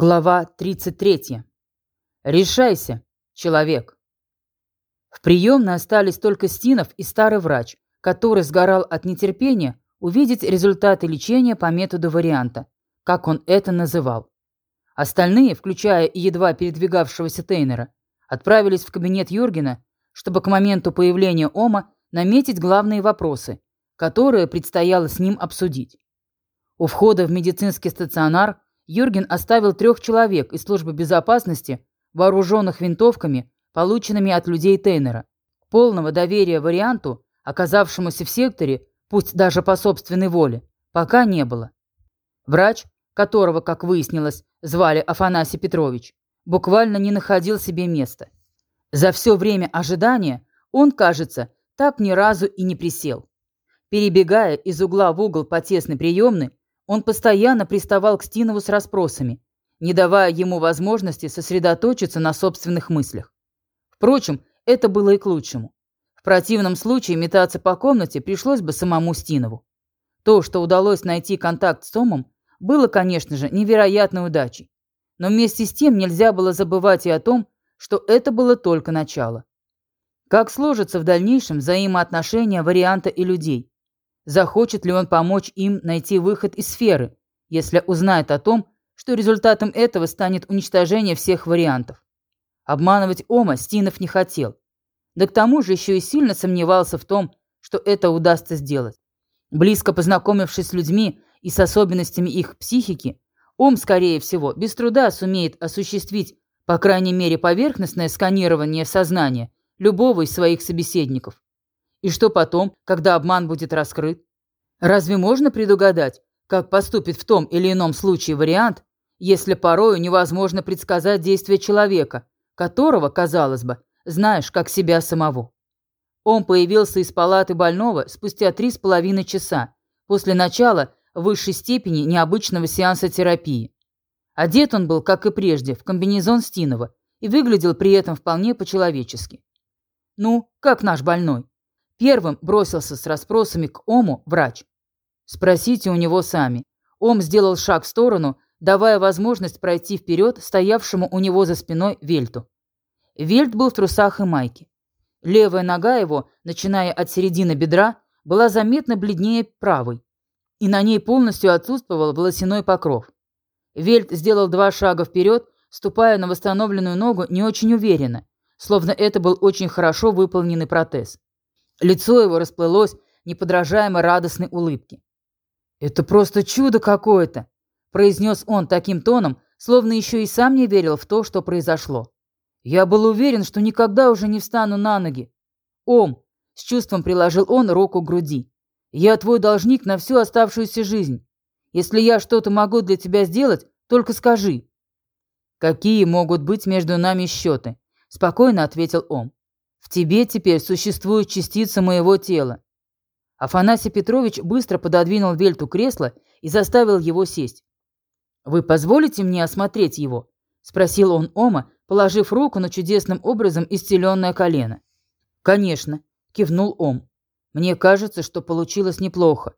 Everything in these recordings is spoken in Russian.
Глава 33. Решайся, человек. В приемной остались только Стинов и старый врач, который сгорал от нетерпения увидеть результаты лечения по методу варианта, как он это называл. Остальные, включая и едва передвигавшегося Тейнера, отправились в кабинет Юргена, чтобы к моменту появления Ома наметить главные вопросы, которые предстояло с ним обсудить. У входа в медицинский стационар – Юрген оставил трех человек из службы безопасности, вооруженных винтовками, полученными от людей Тейнера. Полного доверия варианту, оказавшемуся в секторе, пусть даже по собственной воле, пока не было. Врач, которого, как выяснилось, звали Афанасий Петрович, буквально не находил себе места. За все время ожидания он, кажется, так ни разу и не присел. Перебегая из угла в угол по тесной приемной, он постоянно приставал к Стинову с расспросами, не давая ему возможности сосредоточиться на собственных мыслях. Впрочем, это было и к лучшему. В противном случае метаться по комнате пришлось бы самому Стинову. То, что удалось найти контакт с Томом, было, конечно же, невероятной удачей. Но вместе с тем нельзя было забывать и о том, что это было только начало. Как сложатся в дальнейшем взаимоотношения варианта и людей? Захочет ли он помочь им найти выход из сферы, если узнает о том, что результатом этого станет уничтожение всех вариантов? Обманывать Ома Стинов не хотел. Да к тому же еще и сильно сомневался в том, что это удастся сделать. Близко познакомившись с людьми и с особенностями их психики, Ом, скорее всего, без труда сумеет осуществить, по крайней мере, поверхностное сканирование сознания любого из своих собеседников. И что потом, когда обман будет раскрыт? Разве можно предугадать, как поступит в том или ином случае вариант, если порою невозможно предсказать действия человека, которого, казалось бы, знаешь как себя самого? Он появился из палаты больного спустя три с половиной часа после начала высшей степени необычного сеанса терапии. Одет он был, как и прежде, в комбинезон Стинова и выглядел при этом вполне по-человечески. «Ну, как наш больной?» Первым бросился с расспросами к Ому врач. Спросите у него сами. Ом сделал шаг в сторону, давая возможность пройти вперед стоявшему у него за спиной Вельту. Вельт был в трусах и майке. Левая нога его, начиная от середины бедра, была заметно бледнее правой, и на ней полностью отсутствовал волосяной покров. Вельт сделал два шага вперед, ступая на восстановленную ногу не очень уверенно, словно это был очень хорошо выполненный протез. Лицо его расплылось неподражаемо радостной улыбки. «Это просто чудо какое-то!» – произнес он таким тоном, словно еще и сам не верил в то, что произошло. «Я был уверен, что никогда уже не встану на ноги. Ом!» – с чувством приложил он руку к груди. «Я твой должник на всю оставшуюся жизнь. Если я что-то могу для тебя сделать, только скажи». «Какие могут быть между нами счеты?» – спокойно ответил Ом. Тебе теперь существует частица моего тела. Афанасий Петрович быстро пододвинул Вельту кресло и заставил его сесть. «Вы позволите мне осмотреть его?» – спросил он Ома, положив руку на чудесным образом исцеленное колено. «Конечно», – кивнул Ом. «Мне кажется, что получилось неплохо.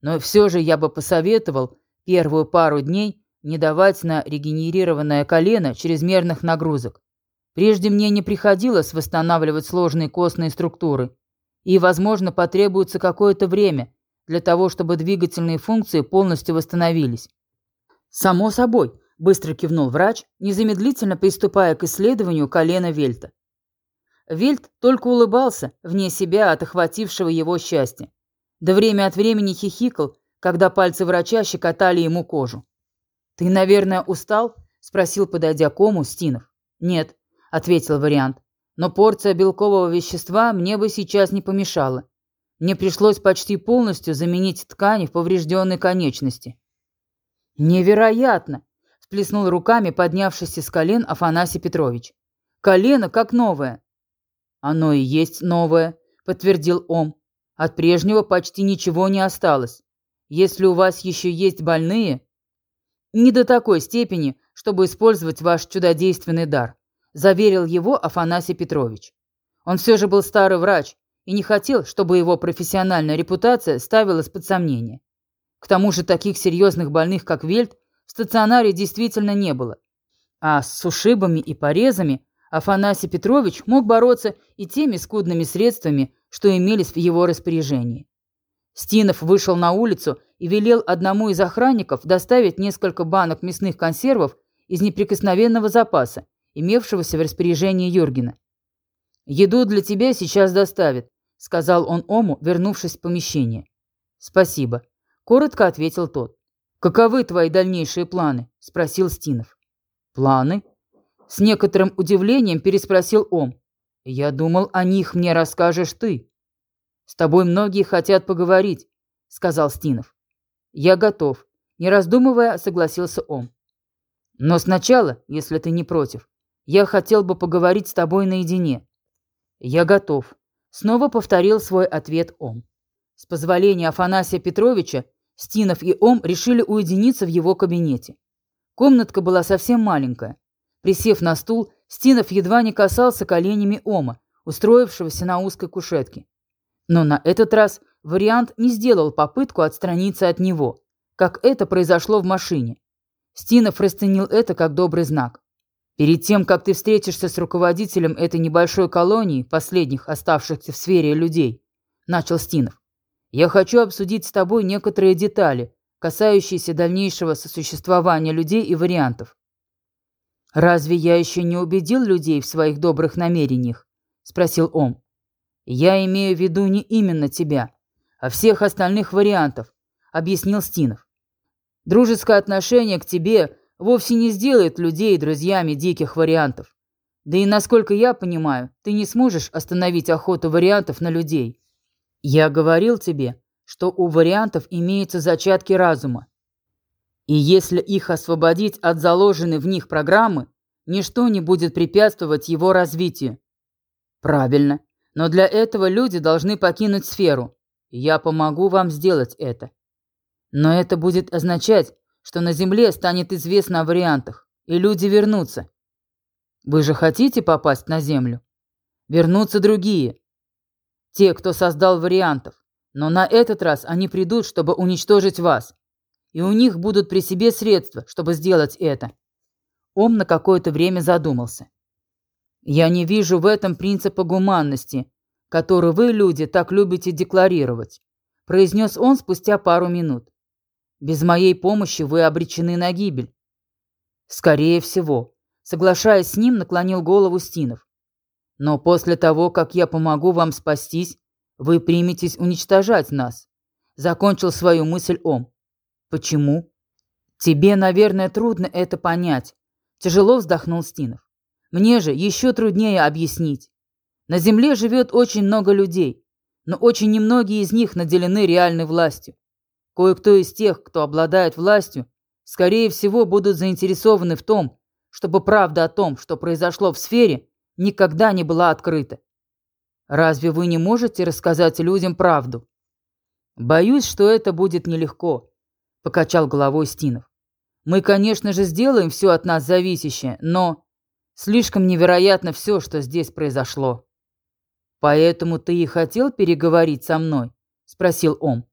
Но все же я бы посоветовал первую пару дней не давать на регенерированное колено чрезмерных нагрузок. Прежде мне не приходилось восстанавливать сложные костные структуры, и, возможно, потребуется какое-то время для того, чтобы двигательные функции полностью восстановились. «Само собой», – быстро кивнул врач, незамедлительно приступая к исследованию колена Вельта. Вельт только улыбался, вне себя от охватившего его счастья. Да время от времени хихикал, когда пальцы врача щекотали ему кожу. «Ты, наверное, устал?» – спросил, подойдя к Ому, Стинов. «Нет», — ответил вариант. «Но порция белкового вещества мне бы сейчас не помешала. Мне пришлось почти полностью заменить ткани в поврежденной конечности». «Невероятно!» — всплеснул руками поднявшийся с колен Афанасий Петрович. «Колено как новое». «Оно и есть новое», — подтвердил он. «От прежнего почти ничего не осталось. Если у вас еще есть больные...» «Не до такой степени, чтобы использовать ваш чудодейственный дар заверил его Афанасий Петрович. Он все же был старый врач и не хотел, чтобы его профессиональная репутация ставилась под сомнение. К тому же таких серьезных больных, как Вельт, в стационаре действительно не было. А с ушибами и порезами Афанасий Петрович мог бороться и теми скудными средствами, что имелись в его распоряжении. Стинов вышел на улицу и велел одному из охранников доставить несколько банок мясных консервов из неприкосновенного запаса, имевшегося в распоряжении Юргена. «Еду для тебя сейчас доставят», — сказал он Ому, вернувшись в помещение. «Спасибо», — коротко ответил тот. «Каковы твои дальнейшие планы?» — спросил Стинов. «Планы?» С некоторым удивлением переспросил Ом. «Я думал, о них мне расскажешь ты». «С тобой многие хотят поговорить», — сказал Стинов. «Я готов», — не раздумывая, согласился он. «Но сначала, если ты не против, я хотел бы поговорить с тобой наедине». «Я готов», — снова повторил свой ответ он. С позволения Афанасия Петровича Стинов и Ом решили уединиться в его кабинете. Комнатка была совсем маленькая. Присев на стул, Стинов едва не касался коленями Ома, устроившегося на узкой кушетке. Но на этот раз вариант не сделал попытку отстраниться от него, как это произошло в машине. Стинов расценил это как добрый знак. Перед тем, как ты встретишься с руководителем этой небольшой колонии, последних оставшихся в сфере людей, начал Стинов, я хочу обсудить с тобой некоторые детали, касающиеся дальнейшего сосуществования людей и вариантов. Разве я еще не убедил людей в своих добрых намерениях? спросил он. «Я имею в виду не именно тебя, а всех остальных вариантов», — объяснил Стинов. «Дружеское отношение к тебе вовсе не сделает людей друзьями диких вариантов. Да и, насколько я понимаю, ты не сможешь остановить охоту вариантов на людей. Я говорил тебе, что у вариантов имеются зачатки разума. И если их освободить от заложенной в них программы, ничто не будет препятствовать его развитию. Правильно. Но для этого люди должны покинуть сферу. я помогу вам сделать это. Но это будет означать, что на Земле станет известно о вариантах, и люди вернутся. Вы же хотите попасть на Землю? Вернутся другие. Те, кто создал вариантов. Но на этот раз они придут, чтобы уничтожить вас. И у них будут при себе средства, чтобы сделать это. Ом на какое-то время задумался. Я не вижу в этом принципа гуманности, который вы, люди, так любите декларировать, произнес он спустя пару минут. Без моей помощи вы обречены на гибель. Скорее всего, соглашаясь с ним, наклонил голову Стинов. Но после того, как я помогу вам спастись, вы приметесь уничтожать нас. Закончил свою мысль Ом. Почему? Тебе, наверное, трудно это понять. Тяжело вздохнул Стинов. Мне же еще труднее объяснить. На Земле живет очень много людей, но очень немногие из них наделены реальной властью. Кое-кто из тех, кто обладает властью, скорее всего, будут заинтересованы в том, чтобы правда о том, что произошло в сфере, никогда не была открыта. Разве вы не можете рассказать людям правду? Боюсь, что это будет нелегко, покачал головой Стинов. Мы, конечно же, сделаем все от нас зависящее, но Слишком невероятно все, что здесь произошло. Поэтому ты и хотел переговорить со мной? Спросил он.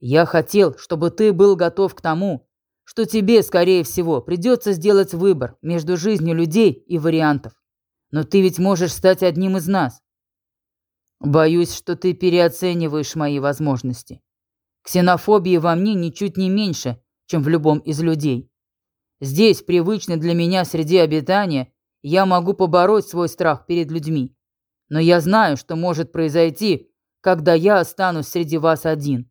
Я хотел, чтобы ты был готов к тому, что тебе, скорее всего, придется сделать выбор между жизнью людей и вариантов. Но ты ведь можешь стать одним из нас. Боюсь, что ты переоцениваешь мои возможности. Ксенофобии во мне ничуть не меньше, чем в любом из людей. Здесь, в привычной для меня среде обитания, я могу побороть свой страх перед людьми. Но я знаю, что может произойти, когда я останусь среди вас один.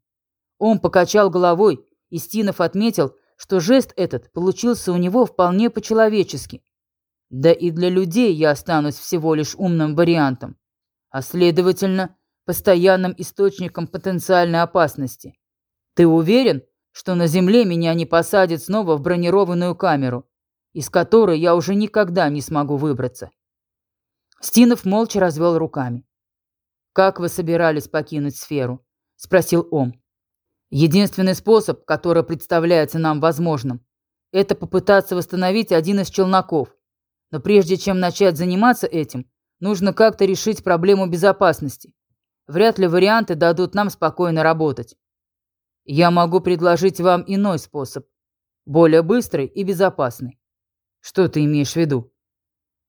Он покачал головой, и Стинов отметил, что жест этот получился у него вполне по-человечески. Да и для людей я останусь всего лишь умным вариантом, а следовательно, постоянным источником потенциальной опасности. Ты уверен, что на земле меня не посадят снова в бронированную камеру, из которой я уже никогда не смогу выбраться. Стинов молча развел руками. «Как вы собирались покинуть сферу?» – спросил он. «Единственный способ, который представляется нам возможным, это попытаться восстановить один из челноков. Но прежде чем начать заниматься этим, нужно как-то решить проблему безопасности. Вряд ли варианты дадут нам спокойно работать. Я могу предложить вам иной способ. Более быстрый и безопасный. Что ты имеешь в виду?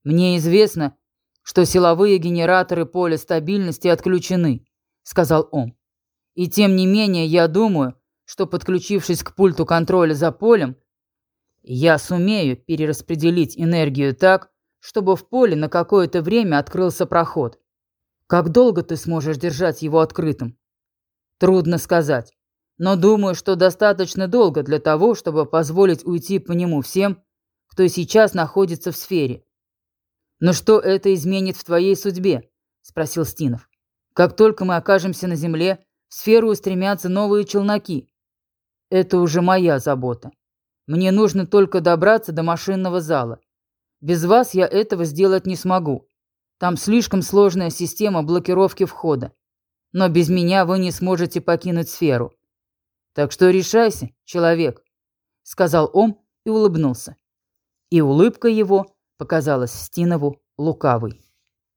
Мне известно, что силовые генераторы поля стабильности отключены, сказал он. И тем не менее, я думаю, что подключившись к пульту контроля за полем, я сумею перераспределить энергию так, чтобы в поле на какое-то время открылся проход. Как долго ты сможешь держать его открытым? Трудно сказать, но думаю, что достаточно долго для того, чтобы позволить уйти по нему всем, кто сейчас находится в сфере. Но что это изменит в твоей судьбе? спросил Стинов. Как только мы окажемся на земле, в сферу устремятся новые челноки. Это уже моя забота. Мне нужно только добраться до машинного зала. Без вас я этого сделать не смогу. Там слишком сложная система блокировки входа. Но без меня вы не сможете покинуть сферу. Так что решайся, человек, сказал он и улыбнулся. И улыбка его показалась Стинову лукавой.